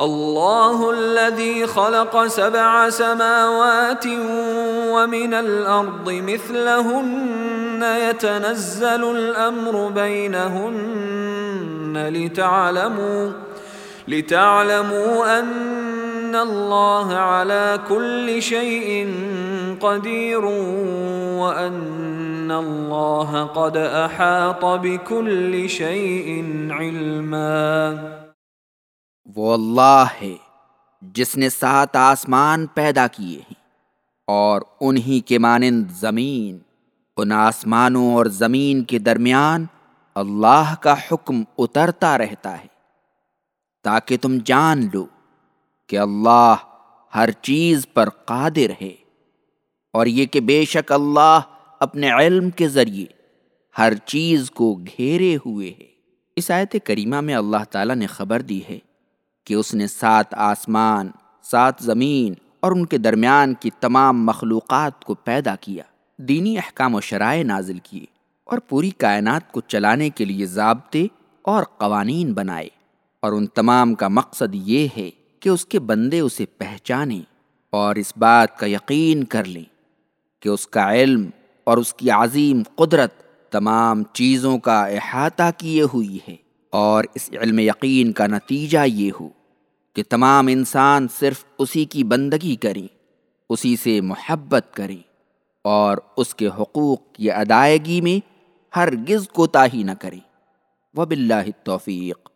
الله الذي خلق سبع سماوات ومن الأرض مثلهن يتنزل الأمر بينهن لتعلموا لتعلموا أن الله على كل شيء قدير وأن الله قد أحاط بكل شيء علمًا. وہ اللہ ہے جس نے سات آسمان پیدا کیے ہیں اور انہی کے مانند زمین، ان آسمانوں اور زمین کے درمیان اللہ کا حکم اترتا رہتا ہے۔ تاکہ تم جان لو کہ اللہ ہر چیز پر قادر ہے اور یہ کہ بے شک اللہ اپنے علم کے ذریعے ہر چیز کو گھیرے ہوئے ہے۔ اس آیت کریمہ میں اللہ تعالیٰ نے خبر دی ہے کہ اس نے سات آسمان، سات زمین اور ان کے درمیان کی تمام مخلوقات کو پیدا کیا، دینی احکام و شرائع نازل کیے اور پوری کائنات کو چلانے کے لیے ضابطے اور قوانین بنائے۔ اور ان تمام کا مقصد یہ ہے کہ اس کے بندے اسے پہچانیں اور اس بات کا یقین کر لیں کہ اس کا علم اور اس کی عظیم قدرت تمام چیزوں کا احاطہ کیے ہوئی ہے اور اس علم یقین کا نتیجہ یہ ہو۔ کہ تمام انسان صرف اسی کی بندگی کریں، اسی سے محبت کریں اور اس کے حقوق کی ادائیگی میں ہرگز کوتاہی نہ کریں۔ وباللہ التوفیق۔